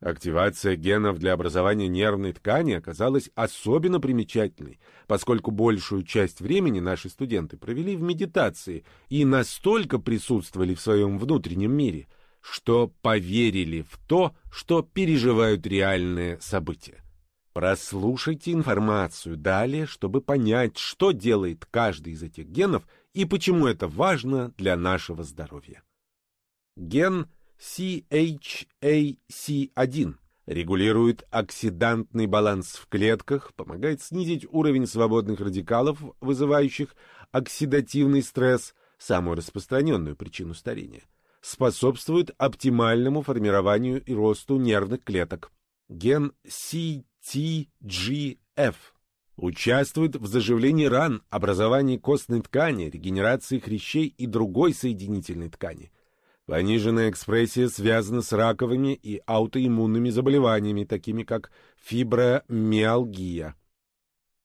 Активация генов для образования нервной ткани оказалась особенно примечательной, поскольку большую часть времени наши студенты провели в медитации и настолько присутствовали в своем внутреннем мире, что поверили в то, что переживают реальные события. Прослушайте информацию далее, чтобы понять, что делает каждый из этих генов и почему это важно для нашего здоровья. Ген – CHAC1 регулирует оксидантный баланс в клетках, помогает снизить уровень свободных радикалов, вызывающих оксидативный стресс, самую распространенную причину старения, способствует оптимальному формированию и росту нервных клеток. Ген CTGF участвует в заживлении ран, образовании костной ткани, регенерации хрящей и другой соединительной ткани – Пониженная экспрессия связана с раковыми и аутоиммунными заболеваниями, такими как фибромиалгия.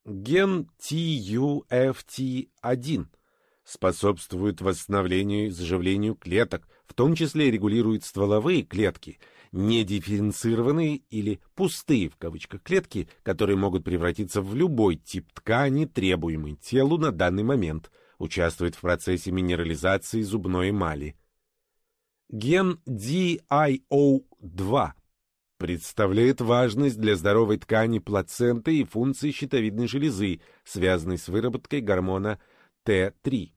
Ген TUFT1 способствует восстановлению и заживлению клеток, в том числе регулирует стволовые клетки, недифференцированные или «пустые» в кавычках клетки, которые могут превратиться в любой тип ткани, требуемый телу на данный момент, участвует в процессе минерализации зубной эмали. Ген DIO2 представляет важность для здоровой ткани плаценты и функции щитовидной железы, связанной с выработкой гормона Т3.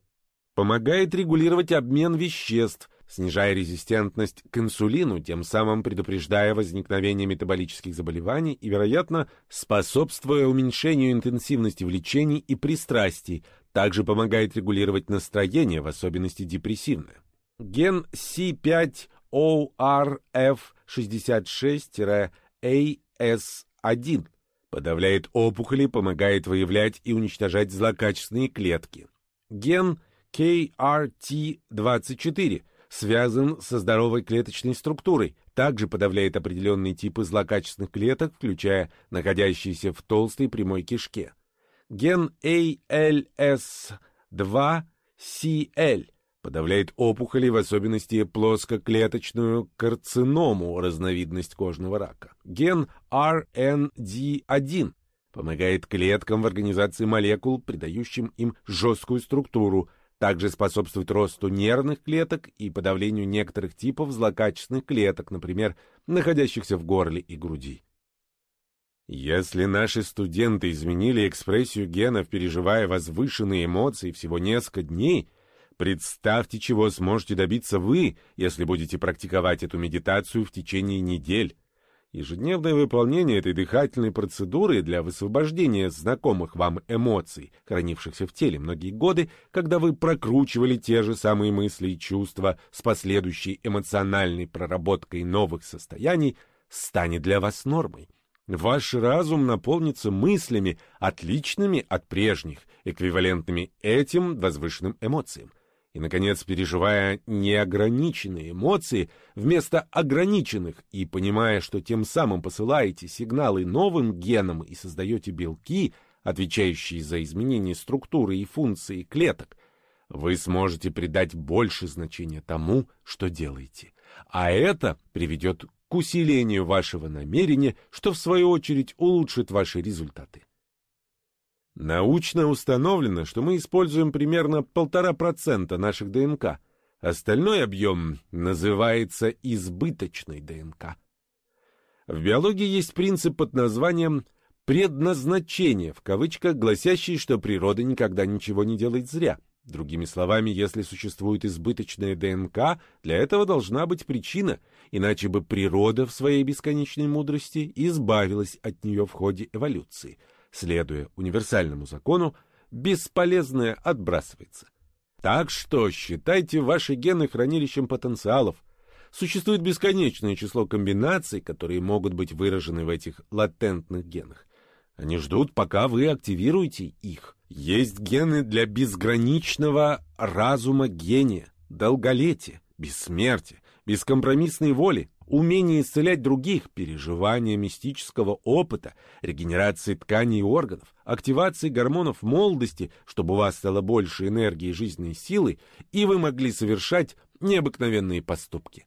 Помогает регулировать обмен веществ, снижая резистентность к инсулину, тем самым предупреждая возникновение метаболических заболеваний и, вероятно, способствуя уменьшению интенсивности влечений и пристрастий, также помогает регулировать настроение, в особенности депрессивное. Ген C5ORF66-AS1 подавляет опухоли, помогает выявлять и уничтожать злокачественные клетки. Ген KRT24 связан со здоровой клеточной структурой, также подавляет определенные типы злокачественных клеток, включая находящиеся в толстой прямой кишке. Ген ALS2CL подавляет опухоли, в особенности плоскоклеточную карциному, разновидность кожного рака. Ген RND1 помогает клеткам в организации молекул, придающим им жесткую структуру, также способствует росту нервных клеток и подавлению некоторых типов злокачественных клеток, например, находящихся в горле и груди. Если наши студенты изменили экспрессию генов, переживая возвышенные эмоции всего несколько дней, представьте, чего сможете добиться вы, если будете практиковать эту медитацию в течение недель. Ежедневное выполнение этой дыхательной процедуры для высвобождения знакомых вам эмоций, хранившихся в теле многие годы, когда вы прокручивали те же самые мысли и чувства с последующей эмоциональной проработкой новых состояний, станет для вас нормой. Ваш разум наполнится мыслями, отличными от прежних, эквивалентными этим возвышенным эмоциям. И, наконец, переживая неограниченные эмоции вместо ограниченных и понимая, что тем самым посылаете сигналы новым генам и создаете белки, отвечающие за изменение структуры и функции клеток, вы сможете придать больше значения тому, что делаете. А это приведет к усилению вашего намерения, что в свою очередь улучшит ваши результаты. Научно установлено, что мы используем примерно полтора процента наших ДНК. Остальной объем называется избыточной ДНК. В биологии есть принцип под названием «предназначение», в кавычках, гласящий, что природа никогда ничего не делает зря. Другими словами, если существует избыточная ДНК, для этого должна быть причина, иначе бы природа в своей бесконечной мудрости избавилась от нее в ходе эволюции – следуя универсальному закону, бесполезное отбрасывается. Так что считайте ваши гены хранилищем потенциалов. Существует бесконечное число комбинаций, которые могут быть выражены в этих латентных генах. Они ждут, пока вы активируете их. Есть гены для безграничного разума гения, долголетия, бессмертия, бескомпромиссной воли, умение исцелять других, переживания мистического опыта, регенерации тканей и органов, активации гормонов молодости, чтобы у вас стало больше энергии и жизненной силы, и вы могли совершать необыкновенные поступки.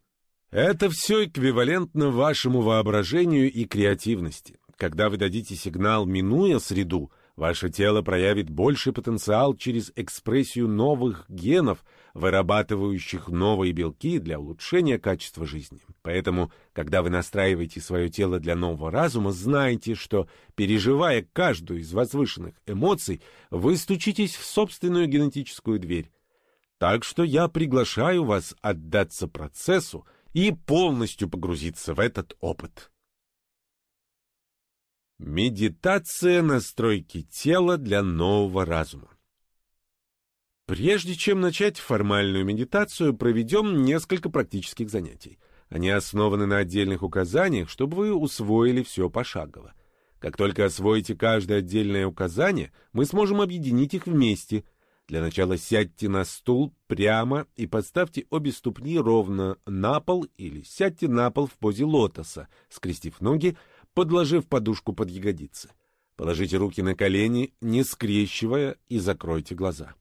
Это все эквивалентно вашему воображению и креативности. Когда вы дадите сигнал, минуя среду, Ваше тело проявит больший потенциал через экспрессию новых генов, вырабатывающих новые белки для улучшения качества жизни. Поэтому, когда вы настраиваете свое тело для нового разума, знайте, что, переживая каждую из возвышенных эмоций, вы стучитесь в собственную генетическую дверь. Так что я приглашаю вас отдаться процессу и полностью погрузиться в этот опыт. Медитация настройки тела для нового разума. Прежде чем начать формальную медитацию, проведем несколько практических занятий. Они основаны на отдельных указаниях, чтобы вы усвоили все пошагово. Как только освоите каждое отдельное указание, мы сможем объединить их вместе. Для начала сядьте на стул прямо и поставьте обе ступни ровно на пол или сядьте на пол в позе лотоса, скрестив ноги, подложив подушку под ягодицы. Положите руки на колени, не скрещивая, и закройте глаза.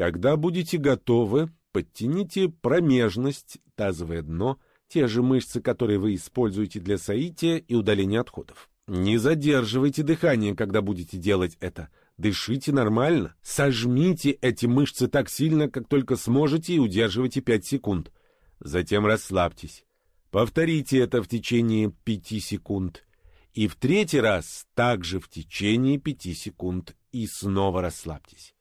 Когда будете готовы, подтяните промежность, тазовое дно, те же мышцы, которые вы используете для соития и удаления отходов. Не задерживайте дыхание, когда будете делать это. Дышите нормально. Сожмите эти мышцы так сильно, как только сможете, и удерживайте 5 секунд. Затем расслабьтесь. Повторите это в течение пяти секунд. И в третий раз также в течение пяти секунд. И снова расслабьтесь.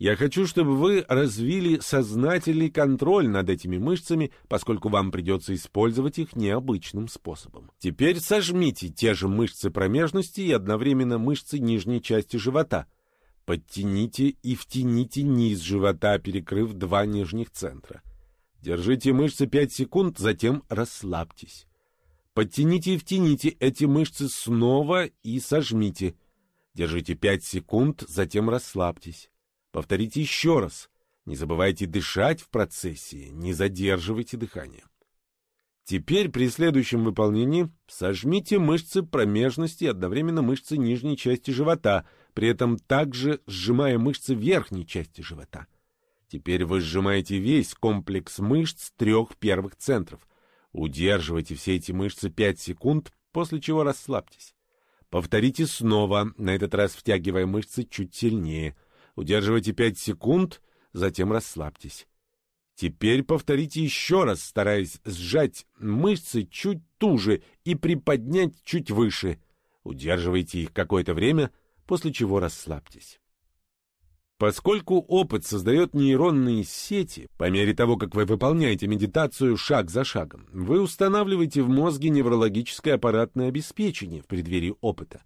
Я хочу, чтобы вы развили сознательный контроль над этими мышцами, поскольку вам придется использовать их необычным способом. Теперь сожмите те же мышцы промежности и одновременно мышцы нижней части живота. Подтяните и втяните низ живота, перекрыв два нижних центра. Держите мышцы 5 секунд, затем расслабьтесь. Подтяните и втяните эти мышцы снова и сожмите. Держите 5 секунд, затем расслабьтесь. Повторите еще раз. Не забывайте дышать в процессе, не задерживайте дыхание. Теперь при следующем выполнении сожмите мышцы промежности и одновременно мышцы нижней части живота, при этом также сжимая мышцы верхней части живота. Теперь вы сжимаете весь комплекс мышц трех первых центров. Удерживайте все эти мышцы 5 секунд, после чего расслабьтесь. Повторите снова, на этот раз втягивая мышцы чуть сильнее. Удерживайте 5 секунд, затем расслабьтесь. Теперь повторите еще раз, стараясь сжать мышцы чуть туже и приподнять чуть выше. Удерживайте их какое-то время, после чего расслабьтесь. Поскольку опыт создает нейронные сети, по мере того, как вы выполняете медитацию шаг за шагом, вы устанавливаете в мозге неврологическое аппаратное обеспечение в преддверии опыта.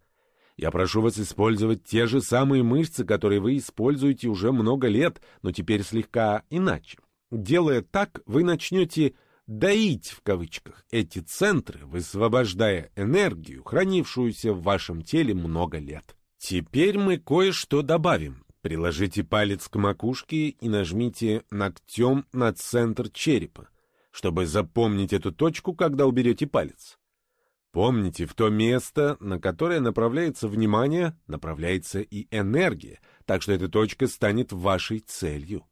Я прошу вас использовать те же самые мышцы, которые вы используете уже много лет, но теперь слегка иначе. Делая так, вы начнете «доить» в кавычках эти центры, высвобождая энергию, хранившуюся в вашем теле много лет. Теперь мы кое-что добавим. Приложите палец к макушке и нажмите ногтем на центр черепа, чтобы запомнить эту точку, когда уберете палец. Помните, в то место, на которое направляется внимание, направляется и энергия, так что эта точка станет вашей целью.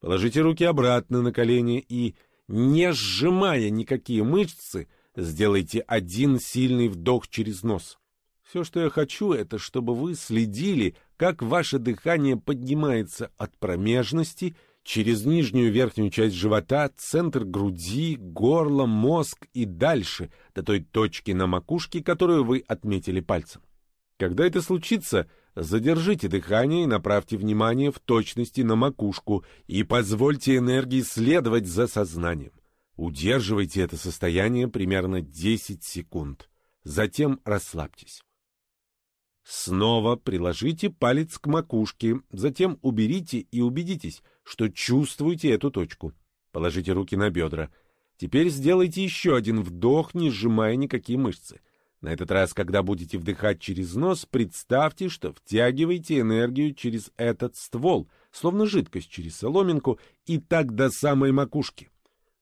Положите руки обратно на колени и, не сжимая никакие мышцы, сделайте один сильный вдох через нос. Все, что я хочу, это чтобы вы следили, как ваше дыхание поднимается от промежности через нижнюю верхнюю часть живота, центр груди, горло, мозг и дальше, до той точки на макушке, которую вы отметили пальцем. Когда это случится, Задержите дыхание и направьте внимание в точности на макушку и позвольте энергии следовать за сознанием. Удерживайте это состояние примерно 10 секунд. Затем расслабьтесь. Снова приложите палец к макушке, затем уберите и убедитесь, что чувствуете эту точку. Положите руки на бедра. Теперь сделайте еще один вдох, не сжимая никакие мышцы. На этот раз, когда будете вдыхать через нос, представьте, что втягиваете энергию через этот ствол, словно жидкость через соломинку, и так до самой макушки.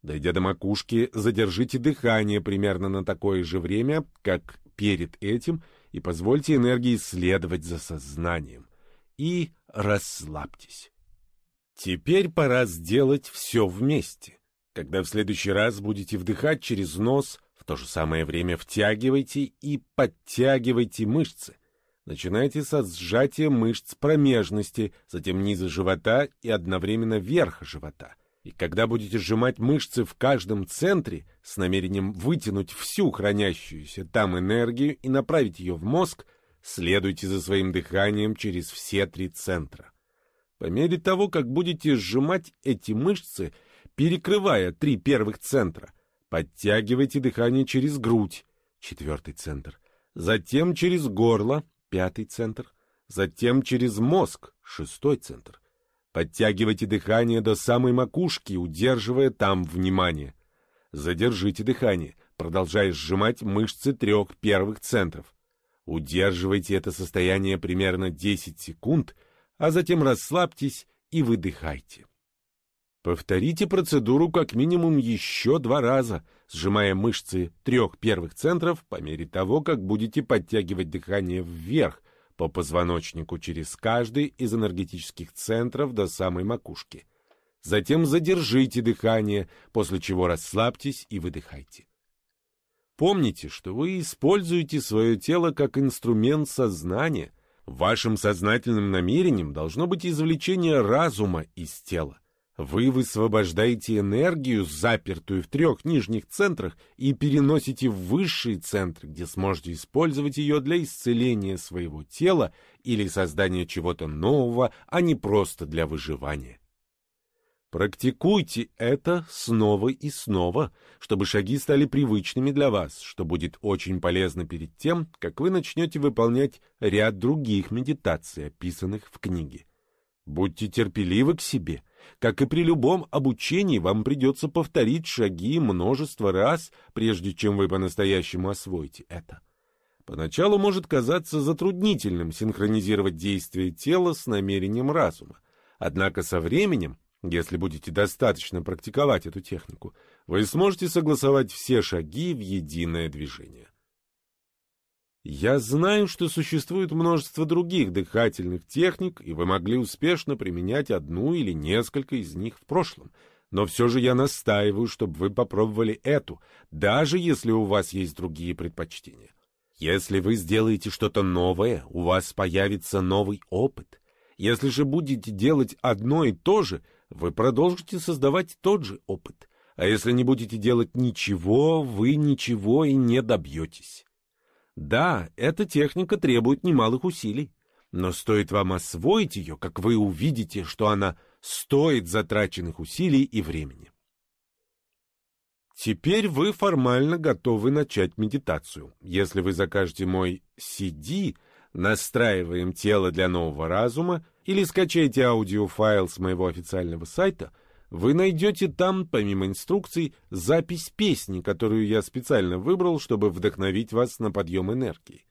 Дойдя до макушки, задержите дыхание примерно на такое же время, как перед этим, и позвольте энергии следовать за сознанием. И расслабьтесь. Теперь пора сделать все вместе. Когда в следующий раз будете вдыхать через нос – в то же самое время втягивайте и подтягивайте мышцы. Начинайте со сжатия мышц промежности, затем низа живота и одновременно верха живота. И когда будете сжимать мышцы в каждом центре с намерением вытянуть всю хранящуюся там энергию и направить ее в мозг, следуйте за своим дыханием через все три центра. По мере того, как будете сжимать эти мышцы, перекрывая три первых центра, Подтягивайте дыхание через грудь, четвертый центр, затем через горло, пятый центр, затем через мозг, шестой центр. Подтягивайте дыхание до самой макушки, удерживая там внимание. Задержите дыхание, продолжая сжимать мышцы трех первых центров. Удерживайте это состояние примерно 10 секунд, а затем расслабьтесь и выдыхайте. Повторите процедуру как минимум еще два раза, сжимая мышцы трех первых центров по мере того, как будете подтягивать дыхание вверх по позвоночнику через каждый из энергетических центров до самой макушки. Затем задержите дыхание, после чего расслабьтесь и выдыхайте. Помните, что вы используете свое тело как инструмент сознания. Вашим сознательным намерением должно быть извлечение разума из тела. Вы высвобождаете энергию, запертую в трех нижних центрах, и переносите в высшие центры, где сможете использовать ее для исцеления своего тела или создания чего-то нового, а не просто для выживания. Практикуйте это снова и снова, чтобы шаги стали привычными для вас, что будет очень полезно перед тем, как вы начнете выполнять ряд других медитаций, описанных в книге. Будьте терпеливы к себе – как и при любом обучении, вам придется повторить шаги множество раз, прежде чем вы по-настоящему освоите это. Поначалу может казаться затруднительным синхронизировать действия тела с намерением разума. Однако со временем, если будете достаточно практиковать эту технику, вы сможете согласовать все шаги в единое движение. Я знаю, что существует множество других дыхательных техник, и вы могли успешно применять одну или несколько из них в прошлом. Но все же я настаиваю, чтобы вы попробовали эту, даже если у вас есть другие предпочтения. Если вы сделаете что-то новое, у вас появится новый опыт. Если же будете делать одно и то же, вы продолжите создавать тот же опыт. А если не будете делать ничего, вы ничего и не добьетесь. Да, эта техника требует немалых усилий. Но стоит вам освоить ее, как вы увидите, что она стоит затраченных усилий и времени. Теперь вы формально готовы начать медитацию. Если вы закажете мой CD «Настраиваем тело для нового разума» или скачаете аудиофайл с моего официального сайта, вы найдете там, помимо инструкций, запись песни, которую я специально выбрал, чтобы вдохновить вас на подъем энергии.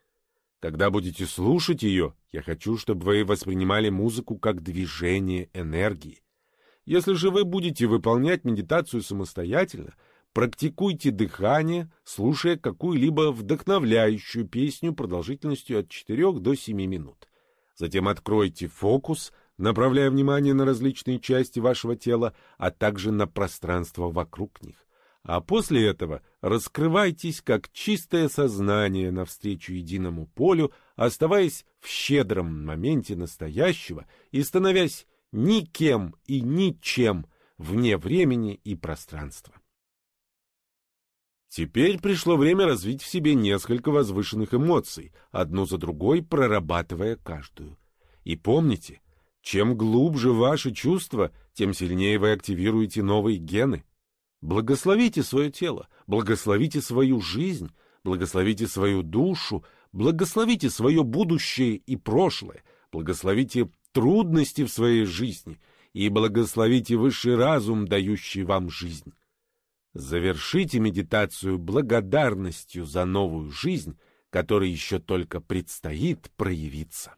Когда будете слушать ее, я хочу, чтобы вы воспринимали музыку как движение энергии. Если же вы будете выполнять медитацию самостоятельно, практикуйте дыхание, слушая какую-либо вдохновляющую песню продолжительностью от 4 до 7 минут. Затем откройте фокус, направляя внимание на различные части вашего тела, а также на пространство вокруг них. А после этого раскрывайтесь как чистое сознание навстречу единому полю, оставаясь в щедром моменте настоящего и становясь никем и ничем вне времени и пространства. Теперь пришло время развить в себе несколько возвышенных эмоций, одну за другой прорабатывая каждую. И помните, чем глубже ваши чувства, тем сильнее вы активируете новые гены. Благословите свое тело, благословите свою жизнь, благословите свою душу, благословите свое будущее и прошлое, благословите трудности в своей жизни и благословите высший разум, дающий вам жизнь. Завершите медитацию благодарностью за новую жизнь, которая еще только предстоит проявиться.